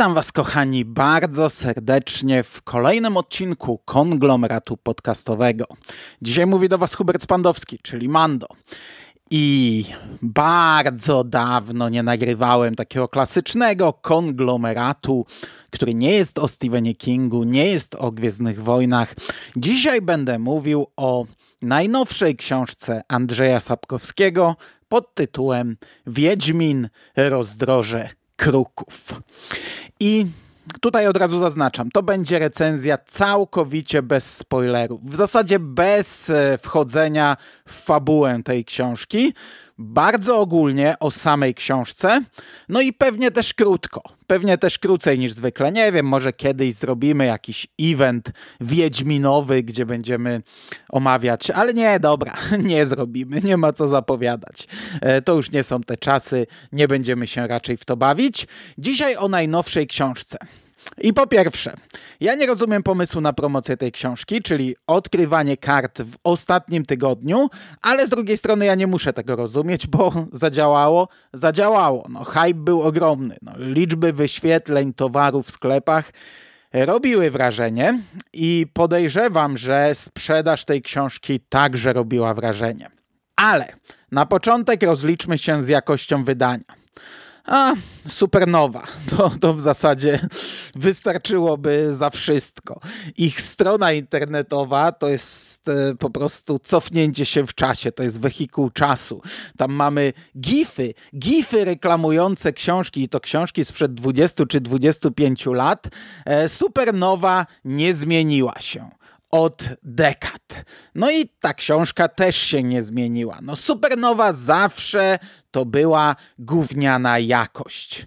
Witam Was, kochani, bardzo serdecznie w kolejnym odcinku konglomeratu podcastowego. Dzisiaj mówi do Was Hubert Spandowski, czyli Mando. I bardzo dawno nie nagrywałem takiego klasycznego konglomeratu, który nie jest o Stephenie Kingu, nie jest o Gwiezdnych Wojnach. Dzisiaj będę mówił o najnowszej książce Andrzeja Sapkowskiego pod tytułem Wiedźmin rozdroże kruków. I tutaj od razu zaznaczam, to będzie recenzja całkowicie bez spoilerów. W zasadzie bez e, wchodzenia w fabułę tej książki. Bardzo ogólnie o samej książce. No i pewnie też krótko. Pewnie też krócej niż zwykle. Nie wiem, może kiedyś zrobimy jakiś event wiedźminowy, gdzie będziemy omawiać, ale nie, dobra, nie zrobimy, nie ma co zapowiadać. E, to już nie są te czasy, nie będziemy się raczej w to bawić. Dzisiaj o najnowszej książce. I po pierwsze, ja nie rozumiem pomysłu na promocję tej książki, czyli odkrywanie kart w ostatnim tygodniu, ale z drugiej strony ja nie muszę tego rozumieć, bo zadziałało, zadziałało. No, hype był ogromny. No, liczby wyświetleń towarów w sklepach robiły wrażenie i podejrzewam, że sprzedaż tej książki także robiła wrażenie. Ale na początek rozliczmy się z jakością wydania. A, supernowa. To, to w zasadzie wystarczyłoby za wszystko. Ich strona internetowa to jest e, po prostu cofnięcie się w czasie, to jest wehikuł czasu. Tam mamy gify, gify reklamujące książki i to książki sprzed 20 czy 25 lat. E, supernowa nie zmieniła się od dekad. No i ta książka też się nie zmieniła. No Supernowa zawsze to była gówniana jakość.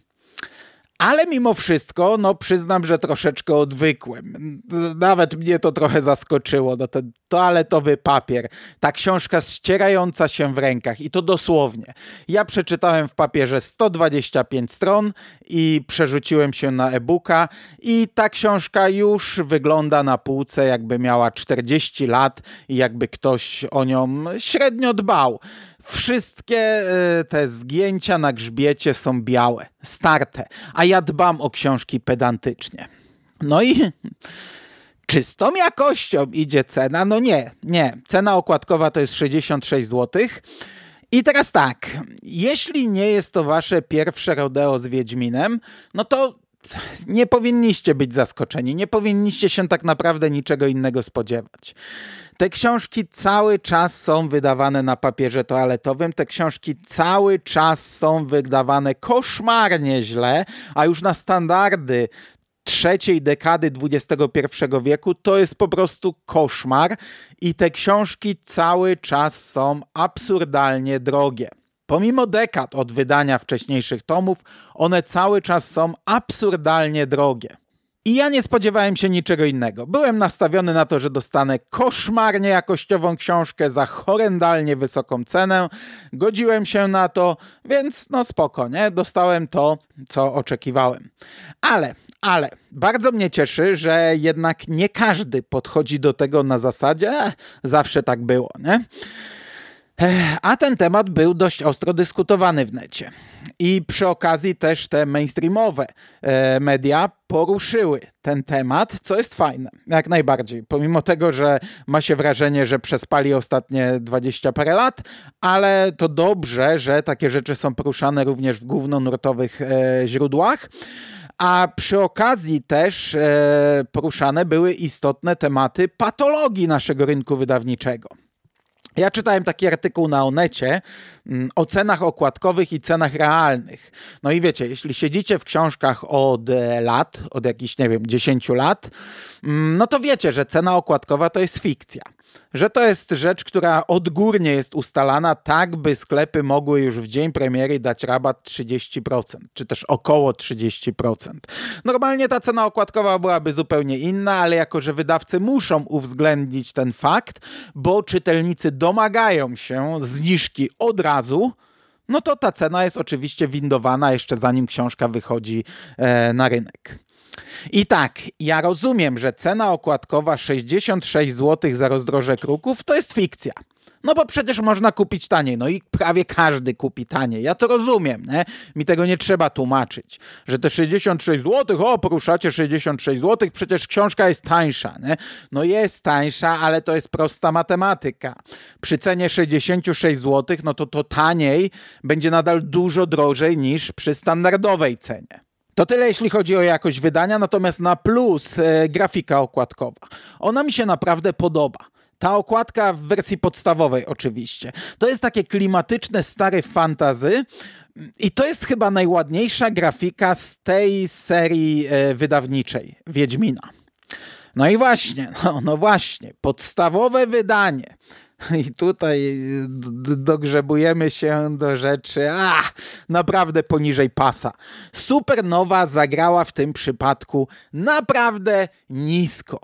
Ale mimo wszystko, no przyznam, że troszeczkę odwykłem. Nawet mnie to trochę zaskoczyło. No ten toaletowy papier, ta książka ścierająca się w rękach i to dosłownie. Ja przeczytałem w papierze 125 stron i przerzuciłem się na e-booka i ta książka już wygląda na półce jakby miała 40 lat i jakby ktoś o nią średnio dbał. Wszystkie e, te zgięcia na grzbiecie są białe, starte, a ja dbam o książki pedantycznie. No i czystą jakością idzie cena? No nie, nie. Cena okładkowa to jest 66 zł. I teraz tak, jeśli nie jest to wasze pierwsze rodeo z Wiedźminem, no to nie powinniście być zaskoczeni, nie powinniście się tak naprawdę niczego innego spodziewać. Te książki cały czas są wydawane na papierze toaletowym, te książki cały czas są wydawane koszmarnie źle, a już na standardy trzeciej dekady XXI wieku to jest po prostu koszmar i te książki cały czas są absurdalnie drogie. Pomimo dekad od wydania wcześniejszych tomów, one cały czas są absurdalnie drogie. I ja nie spodziewałem się niczego innego. Byłem nastawiony na to, że dostanę koszmarnie jakościową książkę za horrendalnie wysoką cenę. Godziłem się na to, więc no spoko, nie? Dostałem to, co oczekiwałem. Ale, ale bardzo mnie cieszy, że jednak nie każdy podchodzi do tego na zasadzie, e, zawsze tak było, nie? A ten temat był dość ostro dyskutowany w necie. I przy okazji też te mainstreamowe e, media poruszyły ten temat, co jest fajne, jak najbardziej. Pomimo tego, że ma się wrażenie, że przespali ostatnie 20 parę lat, ale to dobrze, że takie rzeczy są poruszane również w głównonurtowych e, źródłach. A przy okazji też e, poruszane były istotne tematy patologii naszego rynku wydawniczego. Ja czytałem taki artykuł na Onecie mm, o cenach okładkowych i cenach realnych. No i wiecie, jeśli siedzicie w książkach od e, lat, od jakichś, nie wiem, 10 lat, mm, no to wiecie, że cena okładkowa to jest fikcja że to jest rzecz, która odgórnie jest ustalana tak, by sklepy mogły już w dzień premiery dać rabat 30%, czy też około 30%. Normalnie ta cena okładkowa byłaby zupełnie inna, ale jako, że wydawcy muszą uwzględnić ten fakt, bo czytelnicy domagają się zniżki od razu, no to ta cena jest oczywiście windowana jeszcze zanim książka wychodzi e, na rynek. I tak, ja rozumiem, że cena okładkowa 66 zł za rozdroże kruków to jest fikcja. No bo przecież można kupić taniej, no i prawie każdy kupi taniej. Ja to rozumiem, nie? Mi tego nie trzeba tłumaczyć, że te 66 zł, o, poruszacie 66 zł, przecież książka jest tańsza, nie? No jest tańsza, ale to jest prosta matematyka. Przy cenie 66 zł, no to to taniej będzie nadal dużo drożej niż przy standardowej cenie. To tyle, jeśli chodzi o jakość wydania, natomiast na plus e, grafika okładkowa. Ona mi się naprawdę podoba. Ta okładka w wersji podstawowej oczywiście. To jest takie klimatyczne, stare fantazy i to jest chyba najładniejsza grafika z tej serii e, wydawniczej Wiedźmina. No i właśnie, no, no właśnie, podstawowe wydanie I tutaj dogrzebujemy się do rzeczy, a naprawdę poniżej pasa. Supernowa zagrała w tym przypadku naprawdę nisko.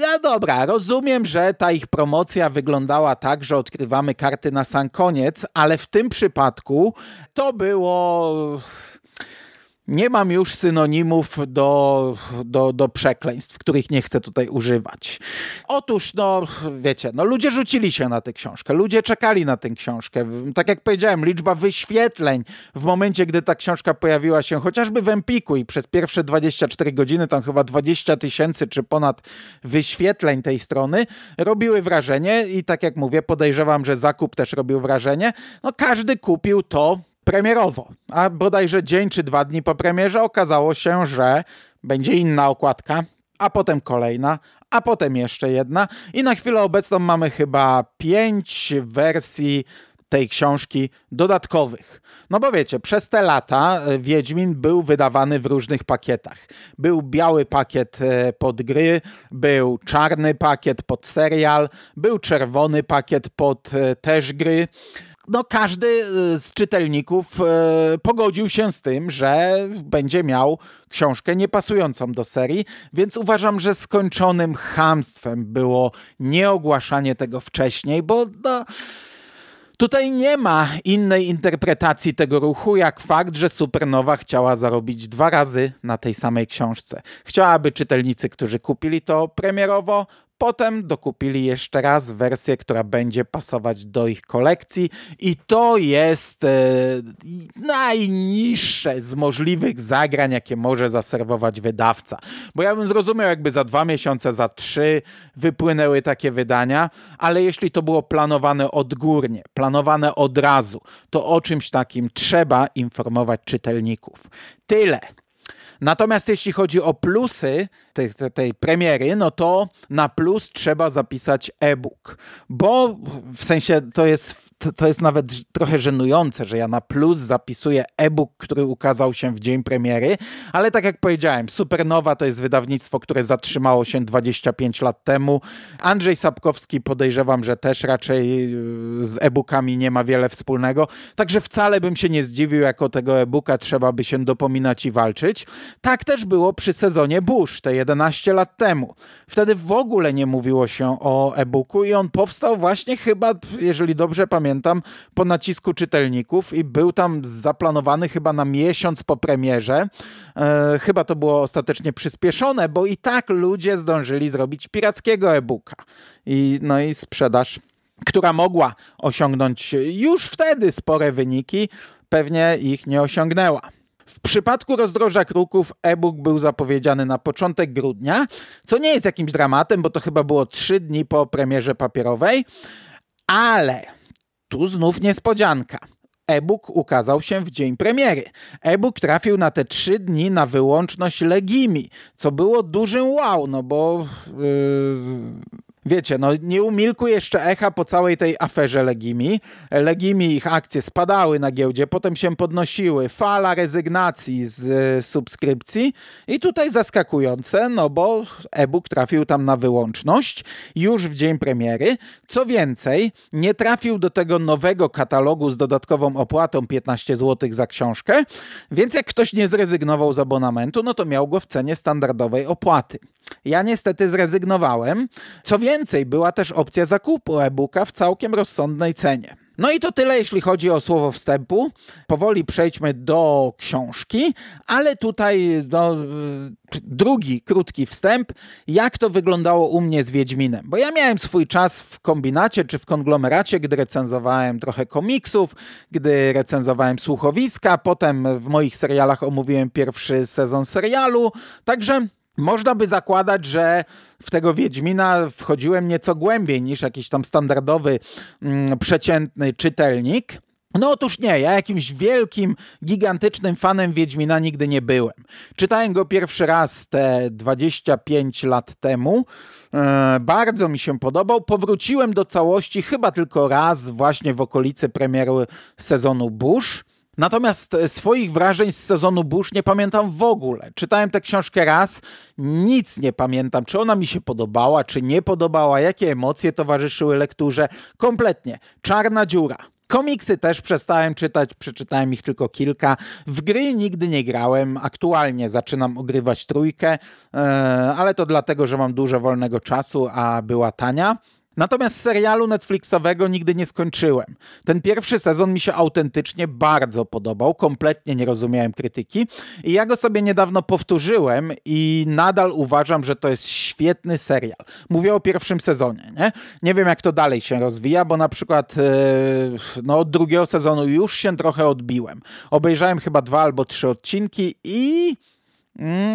Ja dobra, rozumiem, że ta ich promocja wyglądała tak, że odkrywamy karty na sam koniec, ale w tym przypadku to było nie mam już synonimów do, do, do przekleństw, których nie chcę tutaj używać. Otóż, no wiecie, no ludzie rzucili się na tę książkę, ludzie czekali na tę książkę. Tak jak powiedziałem, liczba wyświetleń w momencie, gdy ta książka pojawiła się chociażby w Empiku i przez pierwsze 24 godziny, tam chyba 20 tysięcy czy ponad wyświetleń tej strony, robiły wrażenie i tak jak mówię, podejrzewam, że zakup też robił wrażenie. No każdy kupił to, premierowo. A bodajże dzień czy dwa dni po premierze okazało się, że będzie inna okładka, a potem kolejna, a potem jeszcze jedna. I na chwilę obecną mamy chyba pięć wersji tej książki dodatkowych. No bo wiecie, przez te lata e, Wiedźmin był wydawany w różnych pakietach. Był biały pakiet e, pod gry, był czarny pakiet pod serial, był czerwony pakiet pod e, też gry no, każdy y, z czytelników y, pogodził się z tym, że będzie miał książkę niepasującą do serii, więc uważam, że skończonym hamstwem było nieogłaszanie tego wcześniej, bo no, Tutaj nie ma innej interpretacji tego ruchu, jak fakt, że Supernowa chciała zarobić dwa razy na tej samej książce. Chciałaby czytelnicy, którzy kupili to premierowo, Potem dokupili jeszcze raz wersję, która będzie pasować do ich kolekcji i to jest e, najniższe z możliwych zagrań, jakie może zaserwować wydawca. Bo ja bym zrozumiał, jakby za dwa miesiące, za trzy wypłynęły takie wydania, ale jeśli to było planowane odgórnie, planowane od razu, to o czymś takim trzeba informować czytelników. Tyle. Natomiast jeśli chodzi o plusy tej, tej, tej premiery, no to na plus trzeba zapisać e-book, bo w sensie to jest, to jest nawet trochę żenujące, że ja na plus zapisuję e-book, który ukazał się w dzień premiery, ale tak jak powiedziałem, Supernowa to jest wydawnictwo, które zatrzymało się 25 lat temu. Andrzej Sapkowski podejrzewam, że też raczej y, z e-bookami nie ma wiele wspólnego, także wcale bym się nie zdziwił, jako tego e-booka trzeba by się dopominać i walczyć. Tak też było przy sezonie Bush, te 11 lat temu. Wtedy w ogóle nie mówiło się o e-booku i on powstał właśnie chyba, jeżeli dobrze pamiętam, po nacisku czytelników i był tam zaplanowany chyba na miesiąc po premierze. E, chyba to było ostatecznie przyspieszone, bo i tak ludzie zdążyli zrobić pirackiego e-booka. I, no i sprzedaż która mogła osiągnąć już wtedy spore wyniki, pewnie ich nie osiągnęła. W przypadku rozdroża kruków e-book był zapowiedziany na początek grudnia, co nie jest jakimś dramatem, bo to chyba było trzy dni po premierze papierowej, ale tu znów niespodzianka. E-book ukazał się w dzień premiery. E-book trafił na te trzy dni na wyłączność Legimi, co było dużym wow, no bo yy, wiecie, no nie umilkły jeszcze echa po całej tej aferze Legimi. Legimi, ich akcje spadały na giełdzie, potem się podnosiły, fala rezygnacji z e, subskrypcji i tutaj zaskakujące, no bo e-book trafił tam na wyłączność już w dzień premiery. Co więcej, nie trafił do tego nowego katalogu z dodatkową opłatą 15 zł za książkę, więc jak ktoś nie zrezygnował z abonamentu, no to miał go w cenie standardowej opłaty. Ja niestety zrezygnowałem. Co więcej, była też opcja zakupu e-booka w całkiem rozsądnej cenie. No i to tyle, jeśli chodzi o słowo wstępu. Powoli przejdźmy do książki, ale tutaj no, drugi krótki wstęp, jak to wyglądało u mnie z Wiedźminem. Bo ja miałem swój czas w kombinacie czy w konglomeracie, gdy recenzowałem trochę komiksów, gdy recenzowałem słuchowiska, potem w moich serialach omówiłem pierwszy sezon serialu, także można by zakładać, że w tego Wiedźmina wchodziłem nieco głębiej niż jakiś tam standardowy, mm, przeciętny czytelnik. No otóż nie, ja jakimś wielkim, gigantycznym fanem Wiedźmina nigdy nie byłem. Czytałem go pierwszy raz te 25 lat temu. E, bardzo mi się podobał. Powróciłem do całości chyba tylko raz właśnie w okolicy premiery sezonu Bush. Natomiast e, swoich wrażeń z sezonu Bush nie pamiętam w ogóle. Czytałem tę książkę raz, nic nie pamiętam, czy ona mi się podobała, czy nie podobała, jakie emocje towarzyszyły lekturze. Kompletnie. Czarna dziura. Komiksy też przestałem czytać, przeczytałem ich tylko kilka. W gry nigdy nie grałem. Aktualnie zaczynam ogrywać trójkę, e, ale to dlatego, że mam dużo wolnego czasu, a była tania. Natomiast serialu Netflixowego nigdy nie skończyłem. Ten pierwszy sezon mi się autentycznie bardzo podobał, kompletnie nie rozumiałem krytyki i ja go sobie niedawno powtórzyłem i nadal uważam, że to jest świetny serial. Mówię o pierwszym sezonie, nie? Nie wiem jak to dalej się rozwija, bo na przykład yy, no, od drugiego sezonu już się trochę odbiłem. Obejrzałem chyba dwa albo trzy odcinki i...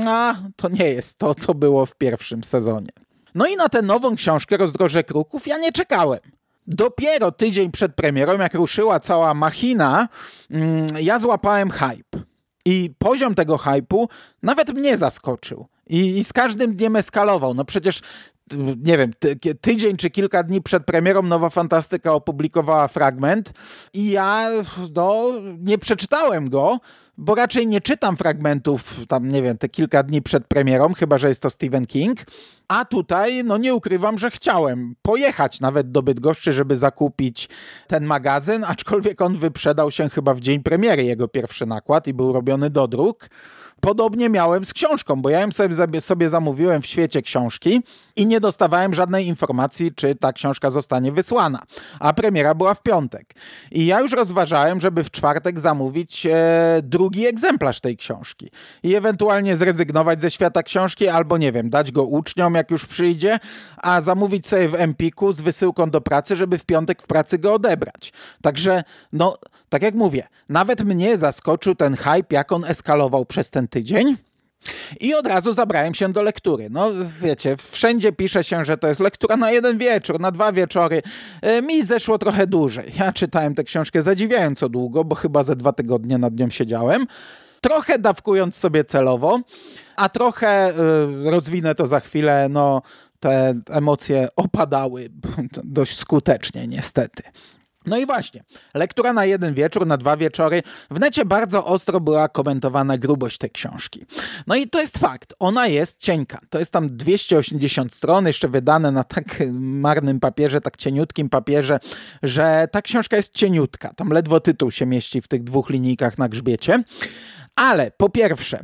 A, to nie jest to, co było w pierwszym sezonie. No i na tę nową książkę Rozdroże Kruków ja nie czekałem. Dopiero tydzień przed premierą, jak ruszyła cała machina, mm, ja złapałem hype. I poziom tego hype'u nawet mnie zaskoczył. I, I, z każdym dniem eskalował. No przecież nie wiem, ty, tydzień czy kilka dni przed premierą Nowa Fantastyka opublikowała fragment i ja no, nie przeczytałem go, bo raczej nie czytam fragmentów tam, nie wiem, te kilka dni przed premierą, chyba że jest to Stephen King. A tutaj, no nie ukrywam, że chciałem pojechać nawet do Bydgoszczy, żeby zakupić ten magazyn, aczkolwiek on wyprzedał się chyba w dzień premiery, jego pierwszy nakład i był robiony do druk. Podobnie miałem z książką, bo ja ją sobie, sobie zamówiłem w świecie książki i nie dostawałem żadnej informacji, czy ta książka zostanie wysłana. A premiera była w piątek. I ja już rozważałem, żeby w czwartek zamówić e, drugi egzemplarz tej książki i ewentualnie zrezygnować ze świata książki albo, nie wiem, dać go uczniom, jak już przyjdzie, a zamówić sobie w Empiku z wysyłką do pracy, żeby w piątek w pracy go odebrać. Także, no, tak jak mówię, nawet mnie zaskoczył ten hype, jak on eskalował przez ten tydzień. I od razu zabrałem się do lektury. No wiecie, wszędzie pisze się, że to jest lektura na jeden wieczór, na dwa wieczory. E, mi zeszło trochę dłużej. Ja czytałem tę książkę zadziwiająco długo, bo chyba ze dwa tygodnie nad nią siedziałem. Trochę dawkując sobie celowo, a trochę, y, rozwinę to za chwilę, no te emocje opadały dość skutecznie niestety. No i właśnie, lektura na jeden wieczór, na dwa wieczory. W necie bardzo ostro była komentowana grubość tej książki. No i to jest fakt, ona jest cienka. To jest tam 280 stron, jeszcze wydane na tak marnym papierze, tak cieniutkim papierze, że ta książka jest cieniutka. Tam ledwo tytuł się mieści w tych dwóch linijkach na grzbiecie. Ale po pierwsze,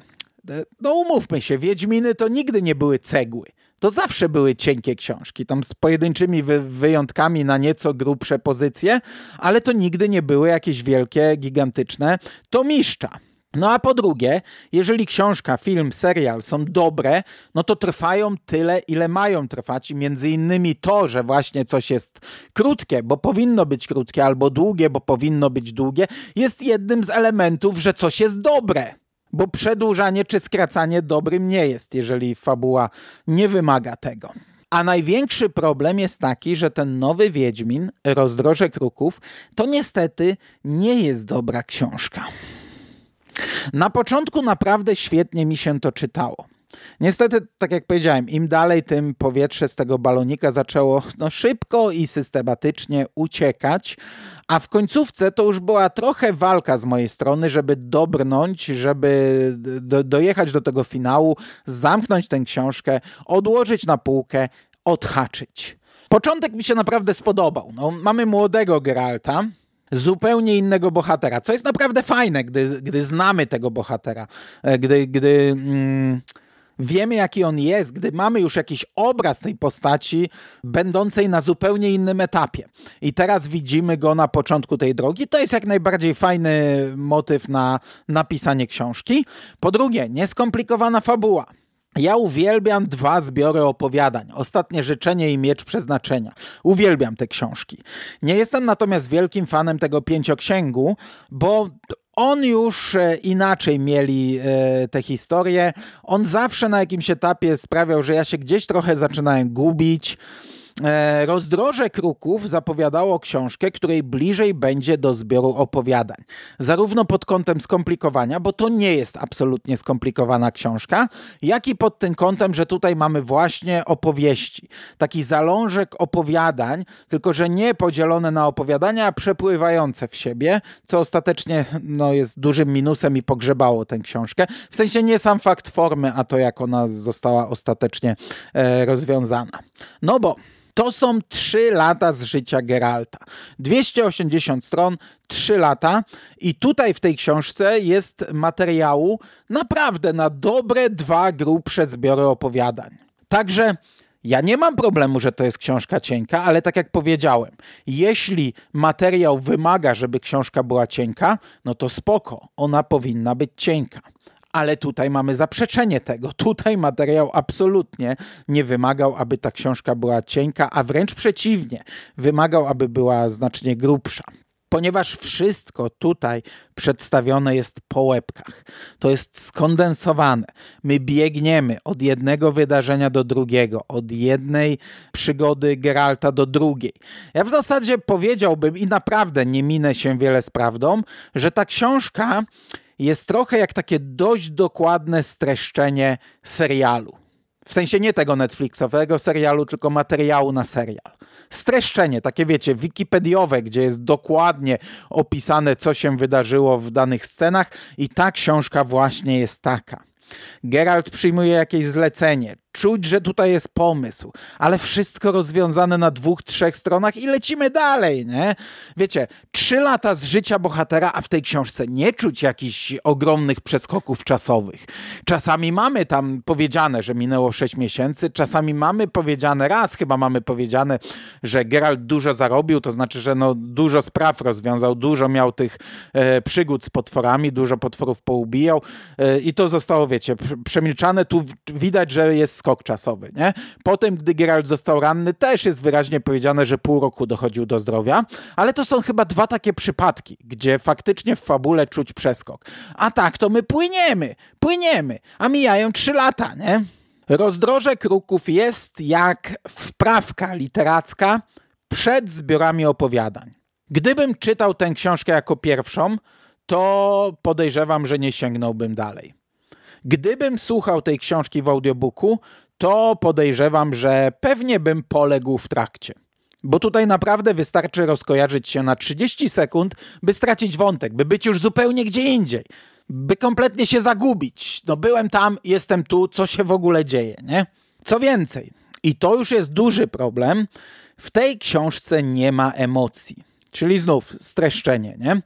no umówmy się, Wiedźminy to nigdy nie były cegły to zawsze były cienkie książki, tam z pojedynczymi wy wyjątkami na nieco grubsze pozycje, ale to nigdy nie były jakieś wielkie, gigantyczne tomiszcza. No a po drugie, jeżeli książka, film, serial są dobre, no to trwają tyle, ile mają trwać. I między innymi to, że właśnie coś jest krótkie, bo powinno być krótkie, albo długie, bo powinno być długie, jest jednym z elementów, że coś jest dobre bo przedłużanie czy skracanie dobrym nie jest, jeżeli fabuła nie wymaga tego. A największy problem jest taki, że ten nowy Wiedźmin, Rozdroże Kruków, to niestety nie jest dobra książka. Na początku naprawdę świetnie mi się to czytało. Niestety, tak jak powiedziałem, im dalej, tym powietrze z tego balonika zaczęło no, szybko i systematycznie uciekać, a w końcówce to już była trochę walka z mojej strony, żeby dobrnąć, żeby do, dojechać do tego finału, zamknąć tę książkę, odłożyć na półkę, odhaczyć. Początek mi się naprawdę spodobał. No, mamy młodego Geralta, zupełnie innego bohatera, co jest naprawdę fajne, gdy, gdy znamy tego bohatera, e, gdy, gdy mm, wiemy jaki on jest, gdy mamy już jakiś obraz tej postaci, będącej na zupełnie innym etapie. I teraz widzimy go na początku tej drogi. To jest jak najbardziej fajny motyw na napisanie książki. Po drugie, nieskomplikowana fabuła. Ja uwielbiam dwa zbiory opowiadań. Ostatnie życzenie i miecz przeznaczenia. Uwielbiam te książki. Nie jestem natomiast wielkim fanem tego pięcioksięgu, bo on już e, inaczej mieli e, te historie. On zawsze na jakimś etapie sprawiał, że ja się gdzieś trochę zaczynałem gubić. E, rozdroże Kruków zapowiadało książkę, której bliżej będzie do zbioru opowiadań. Zarówno pod kątem skomplikowania, bo to nie jest absolutnie skomplikowana książka, jak i pod tym kątem, że tutaj mamy właśnie opowieści. Taki zalążek opowiadań, tylko że nie podzielone na opowiadania, a przepływające w siebie, co ostatecznie no, jest dużym minusem i pogrzebało tę książkę. W sensie nie sam fakt formy, a to jak ona została ostatecznie e, rozwiązana. No bo to są 3 lata z życia Geralta. 280 stron, 3 lata i tutaj w tej książce jest materiału naprawdę na dobre dwa grubsze zbiory opowiadań. Także ja nie mam problemu, że to jest książka cienka, ale tak jak powiedziałem, jeśli materiał wymaga, żeby książka była cienka, no to spoko, ona powinna być cienka ale tutaj mamy zaprzeczenie tego. Tutaj materiał absolutnie nie wymagał, aby ta książka była cienka, a wręcz przeciwnie, wymagał, aby była znacznie grubsza ponieważ wszystko tutaj przedstawione jest po łebkach. To jest skondensowane. My biegniemy od jednego wydarzenia do drugiego, od jednej przygody Geralta do drugiej. Ja w zasadzie powiedziałbym, i naprawdę nie minę się wiele z prawdą, że ta książka jest trochę jak takie dość dokładne streszczenie serialu. W sensie nie tego Netflixowego serialu, tylko materiału na serial. Streszczenie, takie wiecie, wikipediowe, gdzie jest dokładnie opisane, co się wydarzyło w danych scenach, i ta książka właśnie jest taka. Geralt przyjmuje jakieś zlecenie, Czuć, że tutaj jest pomysł, ale wszystko rozwiązane na dwóch, trzech stronach i lecimy dalej, nie? Wiecie, trzy lata z życia bohatera, a w tej książce nie czuć jakichś ogromnych przeskoków czasowych. Czasami mamy tam powiedziane, że minęło sześć miesięcy, czasami mamy powiedziane, raz chyba mamy powiedziane, że Geralt dużo zarobił, to znaczy, że no dużo spraw rozwiązał, dużo miał tych e, przygód z potworami, dużo potworów poubijał e, i to zostało, wiecie, przemilczane. Tu widać, że jest skok czasowy. Nie? Potem, gdy Geralt został ranny, też jest wyraźnie powiedziane, że pół roku dochodził do zdrowia, ale to są chyba dwa takie przypadki, gdzie faktycznie w fabule czuć przeskok. A tak, to my płyniemy, płyniemy, a mijają trzy lata, nie? Rozdroże Kruków jest jak wprawka literacka przed zbiorami opowiadań. Gdybym czytał tę książkę jako pierwszą, to podejrzewam, że nie sięgnąłbym dalej. Gdybym słuchał tej książki w audiobooku, to podejrzewam, że pewnie bym poległ w trakcie. Bo tutaj naprawdę wystarczy rozkojarzyć się na 30 sekund, by stracić wątek, by być już zupełnie gdzie indziej, by kompletnie się zagubić. No byłem tam, jestem tu, co się w ogóle dzieje, nie? Co więcej, i to już jest duży problem, w tej książce nie ma emocji. Czyli znów streszczenie, nie?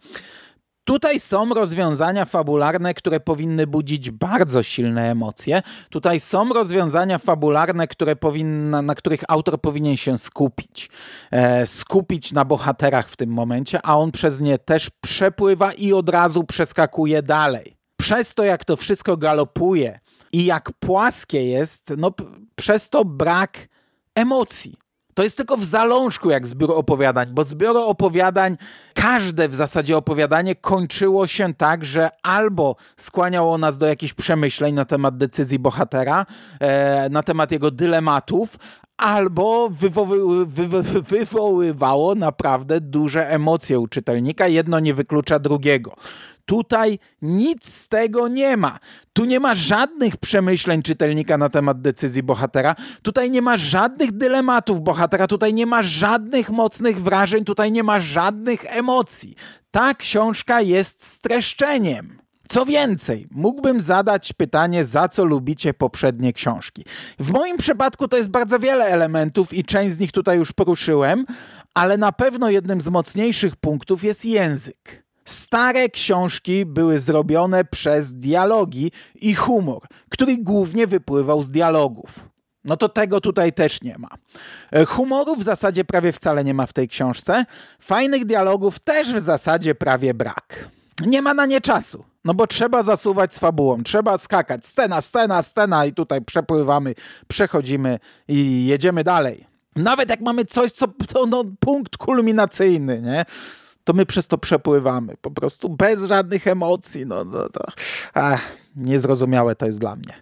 Tutaj są rozwiązania fabularne, które powinny budzić bardzo silne emocje. Tutaj są rozwiązania fabularne, które powinna, na których autor powinien się skupić. E, skupić na bohaterach w tym momencie, a on przez nie też przepływa i od razu przeskakuje dalej. Przez to, jak to wszystko galopuje i jak płaskie jest, no przez to brak emocji. To jest tylko w zalążku jak zbiór opowiadań, bo zbiór opowiadań, każde w zasadzie opowiadanie kończyło się tak, że albo skłaniało nas do jakichś przemyśleń na temat decyzji bohatera, e, na temat jego dylematów, albo wywoły, wy, wywoływało naprawdę duże emocje u czytelnika. Jedno nie wyklucza drugiego. Tutaj nic z tego nie ma. Tu nie ma żadnych przemyśleń czytelnika na temat decyzji bohatera. Tutaj nie ma żadnych dylematów bohatera. Tutaj nie ma żadnych mocnych wrażeń. Tutaj nie ma żadnych emocji. Ta książka jest streszczeniem. Co więcej, mógłbym zadać pytanie, za co lubicie poprzednie książki. W moim przypadku to jest bardzo wiele elementów i część z nich tutaj już poruszyłem, ale na pewno jednym z mocniejszych punktów jest język. Stare książki były zrobione przez dialogi i humor, który głównie wypływał z dialogów. No to tego tutaj też nie ma. E, humoru w zasadzie prawie wcale nie ma w tej książce. Fajnych dialogów też w zasadzie prawie brak. Nie ma na nie czasu. No bo trzeba zasuwać z fabułą, trzeba skakać. Scena, scena, scena i tutaj przepływamy, przechodzimy i jedziemy dalej. Nawet jak mamy coś, co to no, punkt kulminacyjny, nie? to my przez to przepływamy. Po prostu bez żadnych emocji. No, no to ach, niezrozumiałe to jest dla mnie.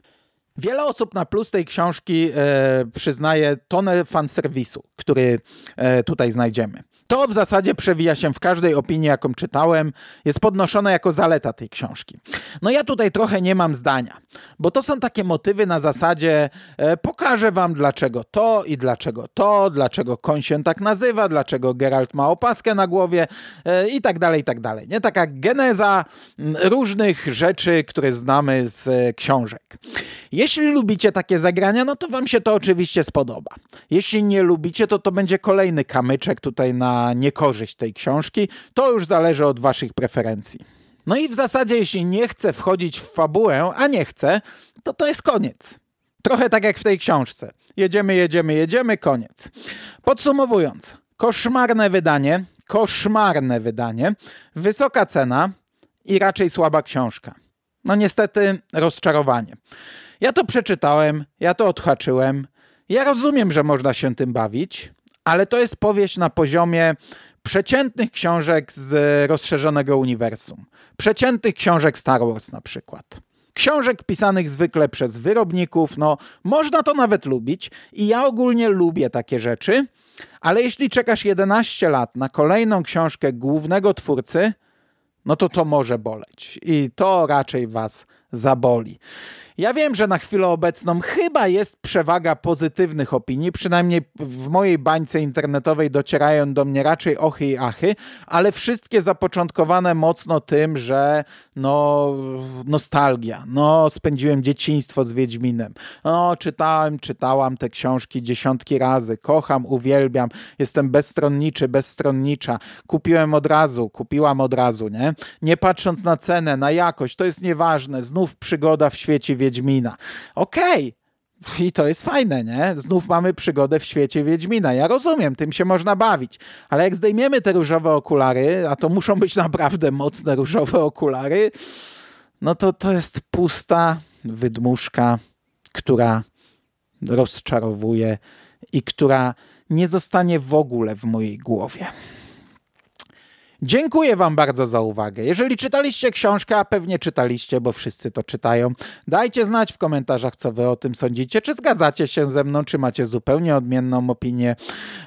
Wiele osób na plus tej książki e, przyznaje tonę fanserwisu, który e, tutaj znajdziemy. To w zasadzie przewija się w każdej opinii, jaką czytałem, jest podnoszone jako zaleta tej książki. No ja tutaj trochę nie mam zdania, bo to są takie motywy na zasadzie e, pokażę wam dlaczego to i dlaczego to, dlaczego koń się tak nazywa, dlaczego Geralt ma opaskę na głowie e, i tak dalej, i tak dalej. Nie? Taka geneza różnych rzeczy, które znamy z e, książek. Jeśli lubicie takie zagrania, no to wam się to oczywiście spodoba. Jeśli nie lubicie, to to będzie kolejny kamyczek tutaj na niekorzyść tej książki. To już zależy od waszych preferencji. No i w zasadzie, jeśli nie chcę wchodzić w fabułę, a nie chcę, to to jest koniec. Trochę tak jak w tej książce. Jedziemy, jedziemy, jedziemy, koniec. Podsumowując, koszmarne wydanie, koszmarne wydanie, wysoka cena i raczej słaba książka. No niestety rozczarowanie. Ja to przeczytałem, ja to odhaczyłem. Ja rozumiem, że można się tym bawić, ale to jest powieść na poziomie przeciętnych książek z rozszerzonego uniwersum. Przeciętnych książek Star Wars na przykład. Książek pisanych zwykle przez wyrobników, no można to nawet lubić i ja ogólnie lubię takie rzeczy, ale jeśli czekasz 11 lat na kolejną książkę głównego twórcy, no to to może boleć i to raczej was zaboli. Ja wiem, że na chwilę obecną chyba jest przewaga pozytywnych opinii, przynajmniej w mojej bańce internetowej docierają do mnie raczej ochy i achy, ale wszystkie zapoczątkowane mocno tym, że no nostalgia, no spędziłem dzieciństwo z Wiedźminem, no czytałem, czytałam te książki dziesiątki razy, kocham, uwielbiam, jestem bezstronniczy, bezstronnicza, kupiłem od razu, kupiłam od razu, nie? Nie patrząc na cenę, na jakość, to jest nieważne, znów przygoda w świecie Wiedźmina. Okej, okay. I to jest fajne, nie? Znów mamy przygodę w świecie Wiedźmina. Ja rozumiem, tym się można bawić. Ale jak zdejmiemy te różowe okulary, a to muszą być naprawdę mocne różowe okulary, no to to jest pusta wydmuszka, która rozczarowuje i która nie zostanie w ogóle w mojej głowie. Dziękuję Wam bardzo za uwagę. Jeżeli czytaliście książkę, a pewnie czytaliście, bo wszyscy to czytają, dajcie znać w komentarzach, co Wy o tym sądzicie. Czy zgadzacie się ze mną, czy macie zupełnie odmienną opinię.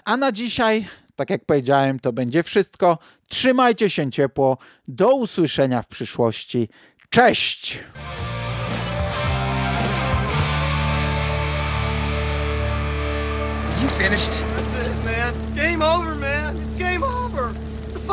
A na dzisiaj, tak jak powiedziałem, to będzie wszystko. Trzymajcie się ciepło. Do usłyszenia w przyszłości. Cześć! You finished? That's it, man. Game over,